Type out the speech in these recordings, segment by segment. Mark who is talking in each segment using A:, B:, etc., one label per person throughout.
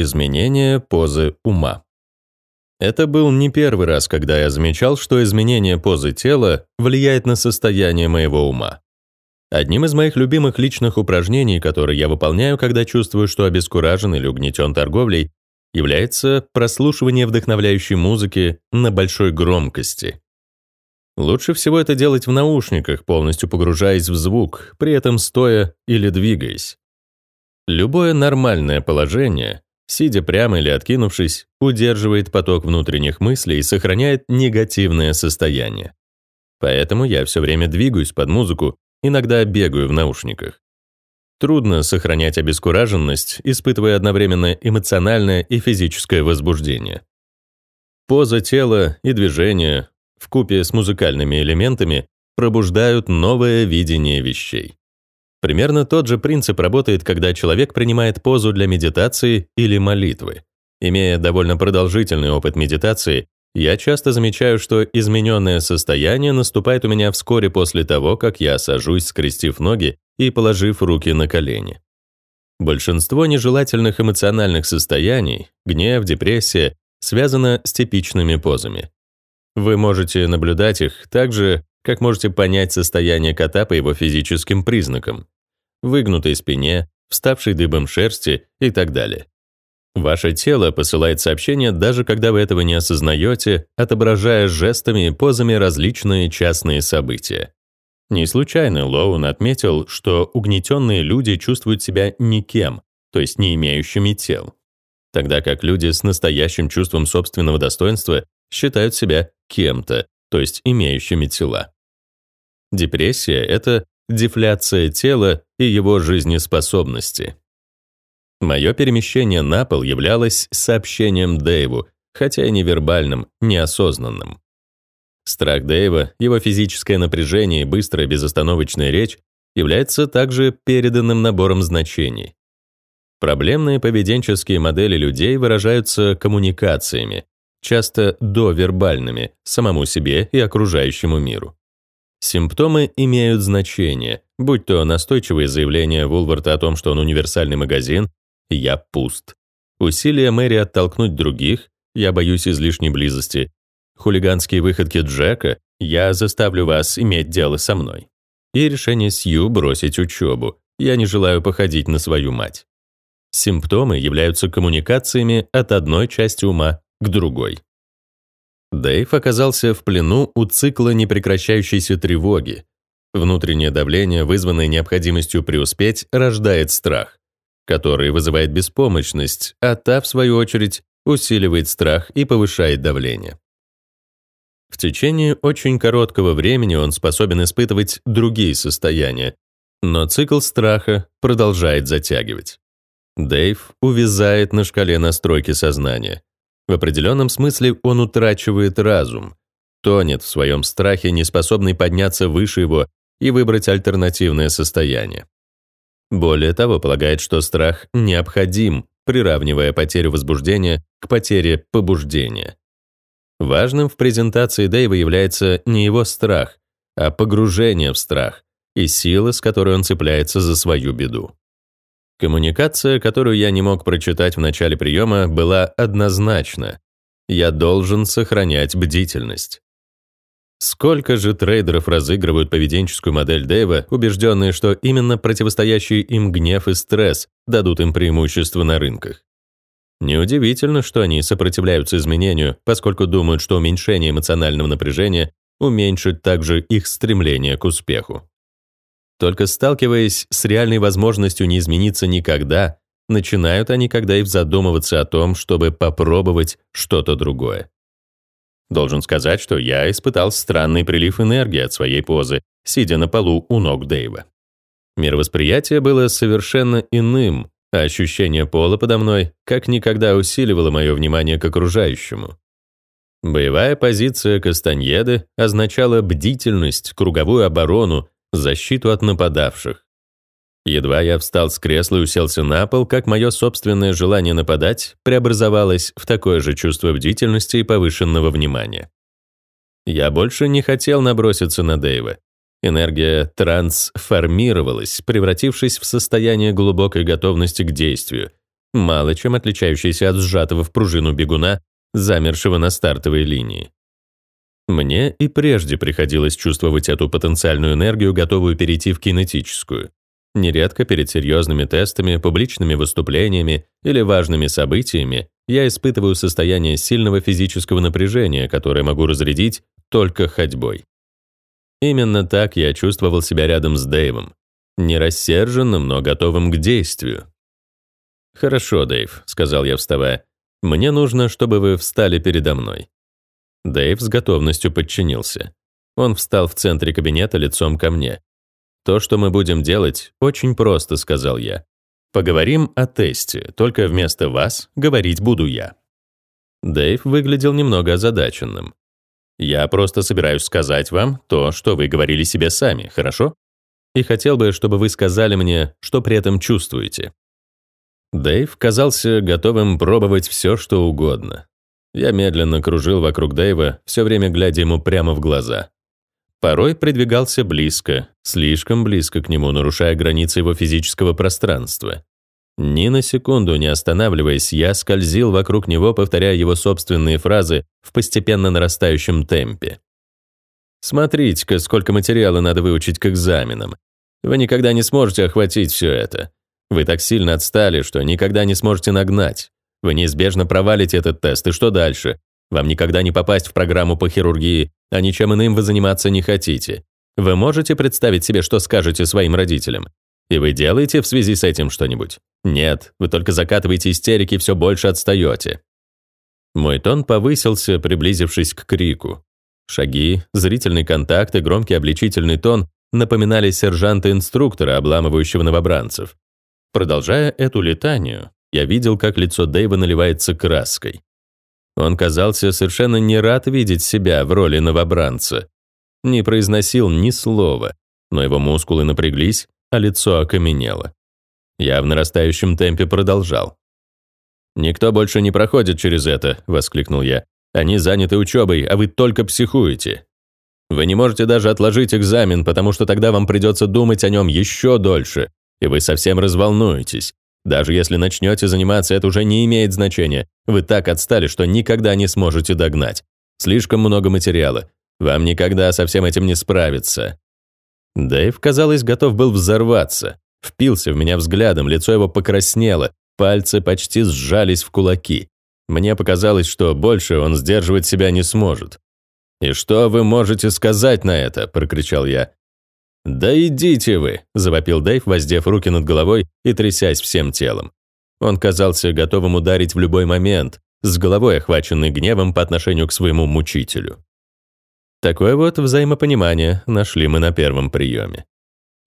A: Изменение позы ума. Это был не первый раз, когда я замечал, что изменение позы тела влияет на состояние моего ума. Одним из моих любимых личных упражнений, которые я выполняю, когда чувствую, что обескуражен или угнетен торговлей, является прослушивание вдохновляющей музыки на большой громкости. Лучше всего это делать в наушниках, полностью погружаясь в звук, при этом стоя или двигаясь. Любое нормальное положение сидя прямо или откинувшись, удерживает поток внутренних мыслей и сохраняет негативное состояние. Поэтому я все время двигаюсь под музыку, иногда бегаю в наушниках. Трудно сохранять обескураженность, испытывая одновременно эмоциональное и физическое возбуждение. Поза тела и движения, вкупе с музыкальными элементами, пробуждают новое видение вещей. Примерно тот же принцип работает, когда человек принимает позу для медитации или молитвы. Имея довольно продолжительный опыт медитации, я часто замечаю, что измененное состояние наступает у меня вскоре после того, как я сажусь, скрестив ноги и положив руки на колени. Большинство нежелательных эмоциональных состояний, гнев, депрессия, связано с типичными позами. Вы можете наблюдать их так же, как можете понять состояние кота по его физическим признакам выгнутой спине, вставшей дыбом шерсти и так далее. Ваше тело посылает сообщения, даже когда вы этого не осознаете, отображая жестами и позами различные частные события. Не случайно Лоун отметил, что угнетенные люди чувствуют себя никем, то есть не имеющими тел, тогда как люди с настоящим чувством собственного достоинства считают себя кем-то, то есть имеющими тела. Депрессия — это дефляция тела и его жизнеспособности. Мое перемещение на пол являлось сообщением Дэйву, хотя и невербальным, неосознанным. Страх Дэйва, его физическое напряжение и быстрая безостановочная речь является также переданным набором значений. Проблемные поведенческие модели людей выражаются коммуникациями, часто довербальными, самому себе и окружающему миру. Симптомы имеют значение, будь то настойчивые заявления Вулварта о том, что он универсальный магазин, «я пуст», усилия Мэри оттолкнуть других, «я боюсь излишней близости», хулиганские выходки Джека, «я заставлю вас иметь дело со мной», и решение Сью бросить учебу, «я не желаю походить на свою мать». Симптомы являются коммуникациями от одной части ума к другой. Дэйв оказался в плену у цикла непрекращающейся тревоги. Внутреннее давление, вызванное необходимостью преуспеть, рождает страх, который вызывает беспомощность, а та, в свою очередь, усиливает страх и повышает давление. В течение очень короткого времени он способен испытывать другие состояния, но цикл страха продолжает затягивать. Дэйв увязает на шкале настройки сознания. В определенном смысле он утрачивает разум, тонет в своем страхе, не способный подняться выше его и выбрать альтернативное состояние. Более того, полагает, что страх необходим, приравнивая потерю возбуждения к потере побуждения. Важным в презентации Дэйва является не его страх, а погружение в страх и сила, с которой он цепляется за свою беду. Коммуникация, которую я не мог прочитать в начале приема, была однозначна. Я должен сохранять бдительность. Сколько же трейдеров разыгрывают поведенческую модель Дэйва, убежденные, что именно противостоящие им гнев и стресс дадут им преимущество на рынках? Неудивительно, что они сопротивляются изменению, поскольку думают, что уменьшение эмоционального напряжения уменьшит также их стремление к успеху. Только сталкиваясь с реальной возможностью не измениться никогда, начинают они когда и задумываться о том, чтобы попробовать что-то другое. Должен сказать, что я испытал странный прилив энергии от своей позы, сидя на полу у ног Дэйва. Мировосприятие было совершенно иным, а ощущение пола подо мной как никогда усиливало мое внимание к окружающему. Боевая позиция Кастаньеды означала бдительность, круговую оборону, защиту от нападавших. Едва я встал с кресла и уселся на пол, как мое собственное желание нападать преобразовалось в такое же чувство бдительности и повышенного внимания. Я больше не хотел наброситься на Дэйва. Энергия трансформировалась, превратившись в состояние глубокой готовности к действию, мало чем отличающийся от сжатого в пружину бегуна, замершего на стартовой линии. Мне и прежде приходилось чувствовать эту потенциальную энергию, готовую перейти в кинетическую. Нередко перед серьезными тестами, публичными выступлениями или важными событиями я испытываю состояние сильного физического напряжения, которое могу разрядить только ходьбой. Именно так я чувствовал себя рядом с Дэйвом. Не рассерженным, но готовым к действию. «Хорошо, Дэйв», — сказал я, вставая. «Мне нужно, чтобы вы встали передо мной». Дэйв с готовностью подчинился. Он встал в центре кабинета лицом ко мне. «То, что мы будем делать, очень просто», — сказал я. «Поговорим о тесте, только вместо вас говорить буду я». Дэйв выглядел немного озадаченным. «Я просто собираюсь сказать вам то, что вы говорили себе сами, хорошо? И хотел бы, чтобы вы сказали мне, что при этом чувствуете». Дэйв казался готовым пробовать все, что угодно. Я медленно кружил вокруг Дэйва, все время глядя ему прямо в глаза. Порой придвигался близко, слишком близко к нему, нарушая границы его физического пространства. Ни на секунду не останавливаясь, я скользил вокруг него, повторяя его собственные фразы в постепенно нарастающем темпе. «Смотрите-ка, сколько материала надо выучить к экзаменам. Вы никогда не сможете охватить все это. Вы так сильно отстали, что никогда не сможете нагнать. Вы неизбежно провалите этот тест, и что дальше? Вам никогда не попасть в программу по хирургии, а ничем иным вы заниматься не хотите. Вы можете представить себе, что скажете своим родителям? И вы делаете в связи с этим что-нибудь? Нет, вы только закатываете истерики и все больше отстаете. Мой тон повысился, приблизившись к крику. Шаги, зрительный контакт и громкий обличительный тон напоминали сержанта-инструктора, обламывающего новобранцев. Продолжая эту летанию, я видел, как лицо Дэйва наливается краской. Он казался совершенно не рад видеть себя в роли новобранца. Не произносил ни слова, но его мускулы напряглись, а лицо окаменело. Я в нарастающем темпе продолжал. «Никто больше не проходит через это», — воскликнул я. «Они заняты учебой, а вы только психуете. Вы не можете даже отложить экзамен, потому что тогда вам придется думать о нем еще дольше, и вы совсем разволнуетесь. Даже если начнете заниматься, это уже не имеет значения. Вы так отстали, что никогда не сможете догнать. Слишком много материала. Вам никогда со всем этим не справиться. Дэйв, казалось, готов был взорваться. Впился в меня взглядом, лицо его покраснело, пальцы почти сжались в кулаки. Мне показалось, что больше он сдерживать себя не сможет. «И что вы можете сказать на это?» – прокричал я. «Да идите вы!» – завопил Дэйв, воздев руки над головой и трясясь всем телом. Он казался готовым ударить в любой момент, с головой охваченный гневом по отношению к своему мучителю. Такое вот взаимопонимание нашли мы на первом приеме.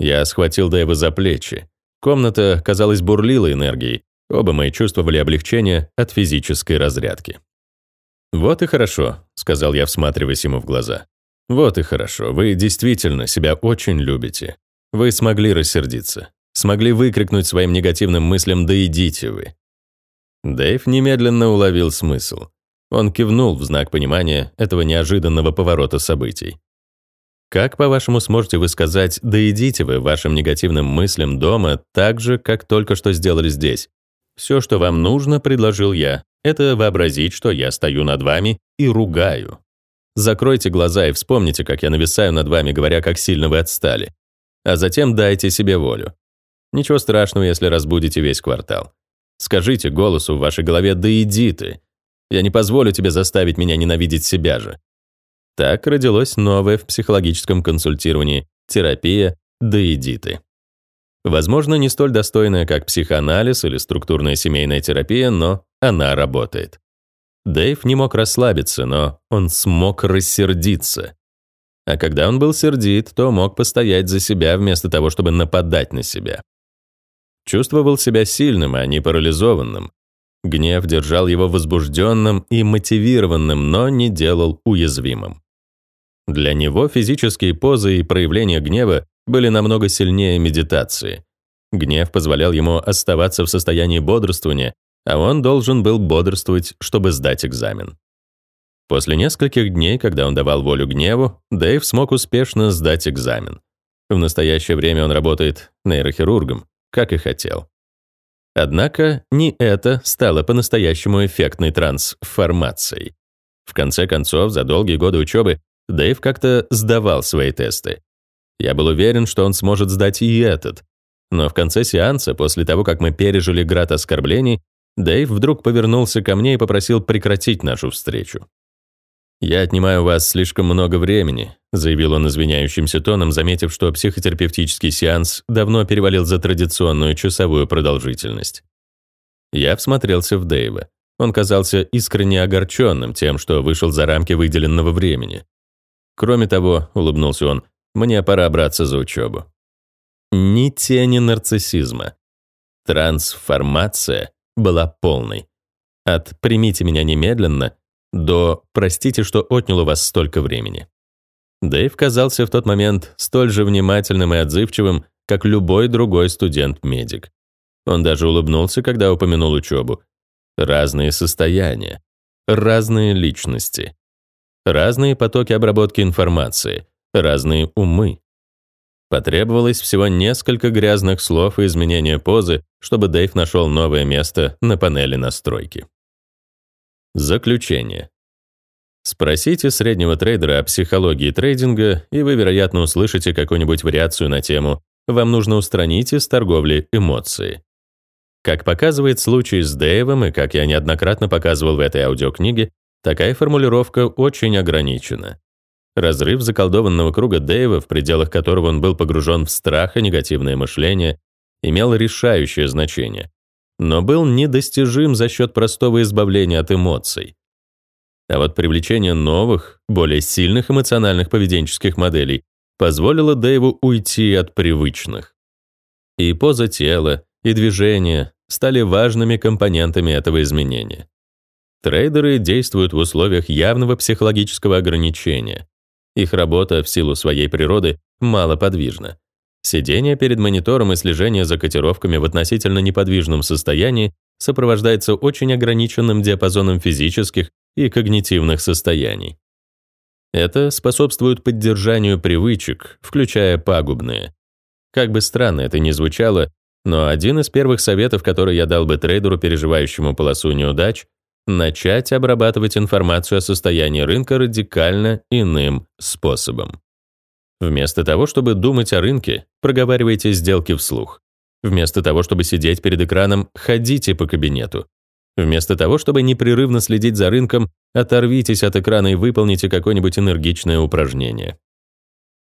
A: Я схватил Дэйва за плечи. Комната, казалось, бурлила энергией. Оба мы чувствовали облегчение от физической разрядки. «Вот и хорошо», — сказал я, всматриваясь ему в глаза. Вот и хорошо, вы действительно себя очень любите. Вы смогли рассердиться, смогли выкрикнуть своим негативным мыслям «да идите вы». Дэйв немедленно уловил смысл. Он кивнул в знак понимания этого неожиданного поворота событий. Как, по-вашему, сможете вы сказать «да идите вы» вашим негативным мыслям дома так же, как только что сделали здесь? Все, что вам нужно, предложил я, это вообразить, что я стою над вами и ругаю. Закройте глаза и вспомните, как я нависаю над вами, говоря, как сильно вы отстали. А затем дайте себе волю. Ничего страшного, если разбудите весь квартал. Скажите голосу в вашей голове «да иди ты». Я не позволю тебе заставить меня ненавидеть себя же. Так родилось новое в психологическом консультировании терапия «да иди ты». Возможно, не столь достойная, как психоанализ или структурная семейная терапия, но она работает. Дэйв не мог расслабиться, но он смог рассердиться. А когда он был сердит, то мог постоять за себя вместо того, чтобы нападать на себя. Чувствовал себя сильным, а не парализованным. Гнев держал его возбужденным и мотивированным, но не делал уязвимым. Для него физические позы и проявления гнева были намного сильнее медитации. Гнев позволял ему оставаться в состоянии бодрствования, а он должен был бодрствовать, чтобы сдать экзамен. После нескольких дней, когда он давал волю гневу, Дэйв смог успешно сдать экзамен. В настоящее время он работает нейрохирургом, как и хотел. Однако не это стало по-настоящему эффектной трансформацией. В конце концов, за долгие годы учебы Дэйв как-то сдавал свои тесты. Я был уверен, что он сможет сдать и этот. Но в конце сеанса, после того, как мы пережили град оскорблений, Дэйв вдруг повернулся ко мне и попросил прекратить нашу встречу. «Я отнимаю у вас слишком много времени», заявил он извиняющимся тоном, заметив, что психотерапевтический сеанс давно перевалил за традиционную часовую продолжительность. Я всмотрелся в Дэйва. Он казался искренне огорченным тем, что вышел за рамки выделенного времени. Кроме того, улыбнулся он, мне пора браться за учебу. Ни тени нарциссизма. Трансформация была полной. От «примите меня немедленно» до «простите, что отнял у вас столько времени». Дэйв казался в тот момент столь же внимательным и отзывчивым, как любой другой студент-медик. Он даже улыбнулся, когда упомянул учебу. Разные состояния, разные личности, разные потоки обработки информации, разные умы. Потребовалось всего несколько грязных слов и изменения позы, чтобы Дэйв нашел новое место на панели настройки. Заключение. Спросите среднего трейдера о психологии трейдинга, и вы, вероятно, услышите какую-нибудь вариацию на тему «Вам нужно устранить из торговли эмоции». Как показывает случай с Дэйвом, и как я неоднократно показывал в этой аудиокниге, такая формулировка очень ограничена. Разрыв заколдованного круга Дэйва, в пределах которого он был погружен в страх и негативное мышление, имел решающее значение, но был недостижим за счет простого избавления от эмоций. А вот привлечение новых, более сильных эмоциональных поведенческих моделей позволило Дэйву уйти от привычных. И поза тела, и движение стали важными компонентами этого изменения. Трейдеры действуют в условиях явного психологического ограничения. Их работа в силу своей природы малоподвижна. Сидение перед монитором и слежение за котировками в относительно неподвижном состоянии сопровождается очень ограниченным диапазоном физических и когнитивных состояний. Это способствует поддержанию привычек, включая пагубные. Как бы странно это ни звучало, но один из первых советов, который я дал бы трейдеру, переживающему полосу неудач, начать обрабатывать информацию о состоянии рынка радикально иным способом. Вместо того, чтобы думать о рынке, проговаривайте сделки вслух. Вместо того, чтобы сидеть перед экраном, ходите по кабинету. Вместо того, чтобы непрерывно следить за рынком, оторвитесь от экрана и выполните какое-нибудь энергичное упражнение.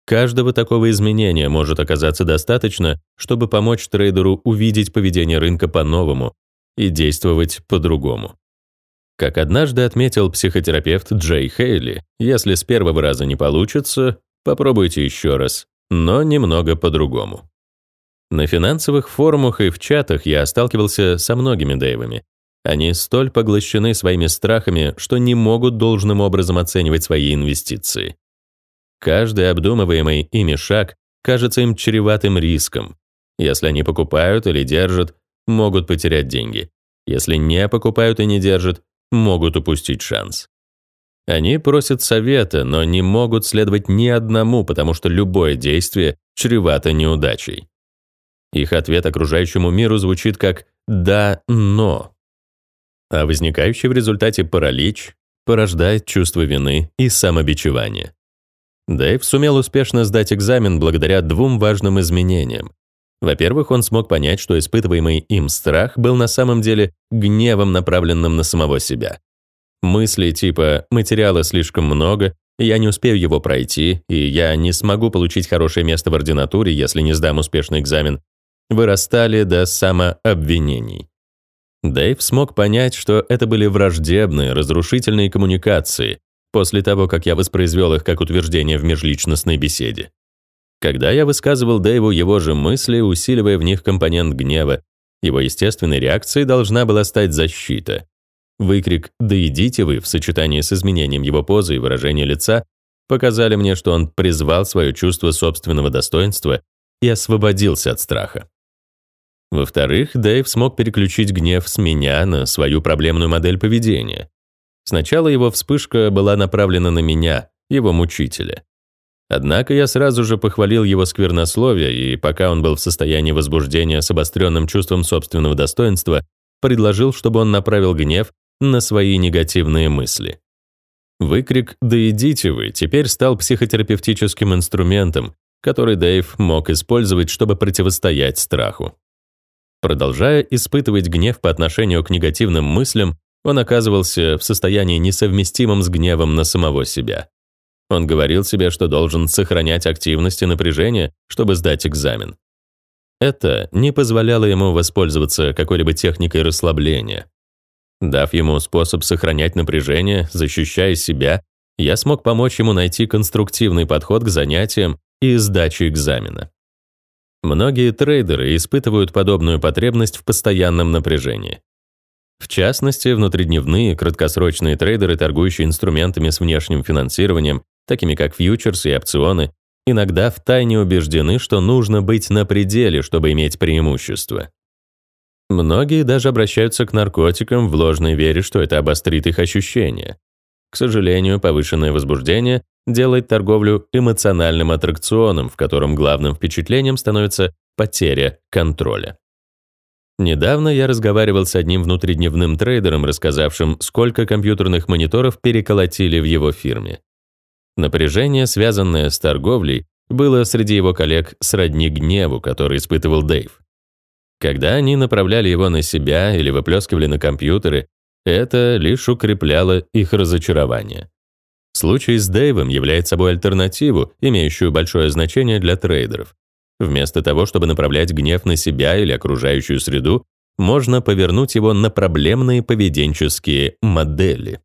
A: Каждого такого изменения может оказаться достаточно, чтобы помочь трейдеру увидеть поведение рынка по-новому и действовать по-другому. Как однажды отметил психотерапевт Джей Хейли, если с первого раза не получится, попробуйте еще раз, но немного по-другому. На финансовых форумах и в чатах я сталкивался со многими Дэйвами. Они столь поглощены своими страхами, что не могут должным образом оценивать свои инвестиции. Каждый обдумываемый ими шаг кажется им чреватым риском. Если они покупают или держат, могут потерять деньги. Если не покупают и не держат, могут упустить шанс. Они просят совета, но не могут следовать ни одному, потому что любое действие чревато неудачей. Их ответ окружающему миру звучит как «да, но». А возникающий в результате паралич порождает чувство вины и самобичевания. Дэйв сумел успешно сдать экзамен благодаря двум важным изменениям. Во-первых, он смог понять, что испытываемый им страх был на самом деле гневом, направленным на самого себя. Мысли типа «материала слишком много», «я не успею его пройти», и «я не смогу получить хорошее место в ординатуре, если не сдам успешный экзамен», вырастали до самообвинений. Дэйв смог понять, что это были враждебные, разрушительные коммуникации, после того, как я воспроизвел их как утверждение в межличностной беседе. Когда я высказывал Дэйву его же мысли, усиливая в них компонент гнева, его естественной реакцией должна была стать защита. Выкрик «Да идите вы» в сочетании с изменением его позы и выражения лица показали мне, что он призвал свое чувство собственного достоинства и освободился от страха. Во-вторых, Дэйв смог переключить гнев с меня на свою проблемную модель поведения. Сначала его вспышка была направлена на меня, его мучителя. Однако я сразу же похвалил его сквернословие, и пока он был в состоянии возбуждения с обостренным чувством собственного достоинства, предложил, чтобы он направил гнев на свои негативные мысли. Выкрик «Да идите вы» теперь стал психотерапевтическим инструментом, который Дэйв мог использовать, чтобы противостоять страху. Продолжая испытывать гнев по отношению к негативным мыслям, он оказывался в состоянии несовместимом с гневом на самого себя. Он говорил себе, что должен сохранять активность и напряжение, чтобы сдать экзамен. Это не позволяло ему воспользоваться какой-либо техникой расслабления. Дав ему способ сохранять напряжение, защищая себя, я смог помочь ему найти конструктивный подход к занятиям и сдаче экзамена. Многие трейдеры испытывают подобную потребность в постоянном напряжении. В частности, внутридневные краткосрочные трейдеры, торгующие инструментами с внешним финансированием, такими как фьючерсы и опционы, иногда втайне убеждены, что нужно быть на пределе, чтобы иметь преимущество. Многие даже обращаются к наркотикам в ложной вере, что это обострит их ощущения. К сожалению, повышенное возбуждение делает торговлю эмоциональным аттракционом, в котором главным впечатлением становится потеря контроля. Недавно я разговаривал с одним внутридневным трейдером, рассказавшим, сколько компьютерных мониторов переколотили в его фирме. Напряжение, связанное с торговлей, было среди его коллег сродни гневу, который испытывал Дэйв. Когда они направляли его на себя или выплескивали на компьютеры, это лишь укрепляло их разочарование. Случай с Дэйвом является собой альтернативу, имеющую большое значение для трейдеров. Вместо того, чтобы направлять гнев на себя или окружающую среду, можно повернуть его на проблемные поведенческие модели.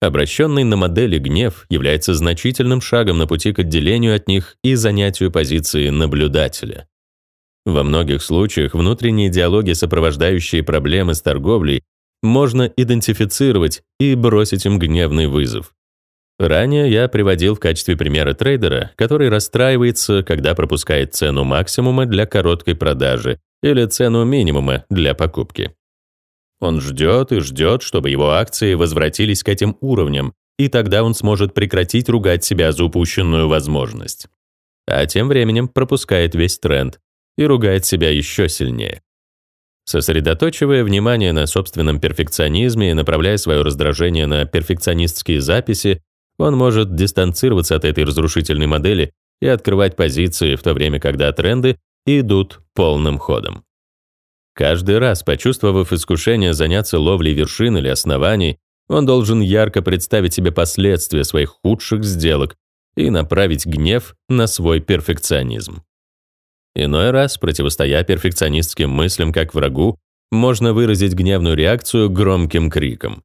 A: Обращенный на модели гнев является значительным шагом на пути к отделению от них и занятию позиции наблюдателя. Во многих случаях внутренние диалоги, сопровождающие проблемы с торговлей, можно идентифицировать и бросить им гневный вызов. Ранее я приводил в качестве примера трейдера, который расстраивается, когда пропускает цену максимума для короткой продажи или цену минимума для покупки. Он ждет и ждет, чтобы его акции возвратились к этим уровням, и тогда он сможет прекратить ругать себя за упущенную возможность. А тем временем пропускает весь тренд и ругает себя еще сильнее. Сосредоточивая внимание на собственном перфекционизме и направляя свое раздражение на перфекционистские записи, он может дистанцироваться от этой разрушительной модели и открывать позиции в то время, когда тренды идут полным ходом. Каждый раз, почувствовав искушение заняться ловлей вершин или оснований, он должен ярко представить себе последствия своих худших сделок и направить гнев на свой перфекционизм. Иной раз, противостоя перфекционистским мыслям как врагу, можно выразить гневную реакцию громким криком.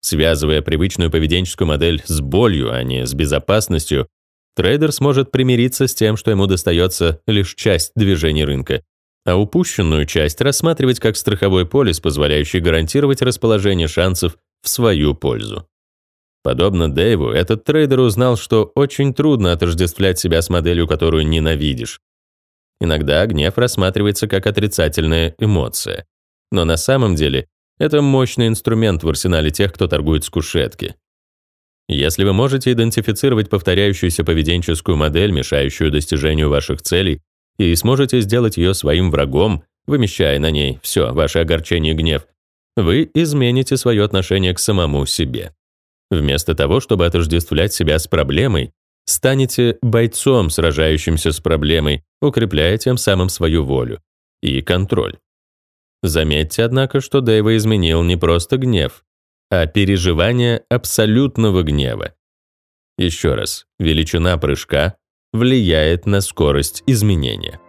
A: Связывая привычную поведенческую модель с болью, а не с безопасностью, трейдер сможет примириться с тем, что ему достается лишь часть движений рынка, а упущенную часть рассматривать как страховой полис, позволяющий гарантировать расположение шансов в свою пользу. Подобно Дэйву, этот трейдер узнал, что очень трудно отождествлять себя с моделью, которую ненавидишь. Иногда гнев рассматривается как отрицательная эмоция. Но на самом деле это мощный инструмент в арсенале тех, кто торгует с кушетки. Если вы можете идентифицировать повторяющуюся поведенческую модель, мешающую достижению ваших целей, и сможете сделать ее своим врагом, вымещая на ней все ваше огорчение и гнев, вы измените свое отношение к самому себе. Вместо того, чтобы отождествлять себя с проблемой, станете бойцом, сражающимся с проблемой, укрепляя тем самым свою волю и контроль. Заметьте, однако, что Дэйва изменил не просто гнев, а переживание абсолютного гнева. Еще раз, величина прыжка влияет на скорость изменения.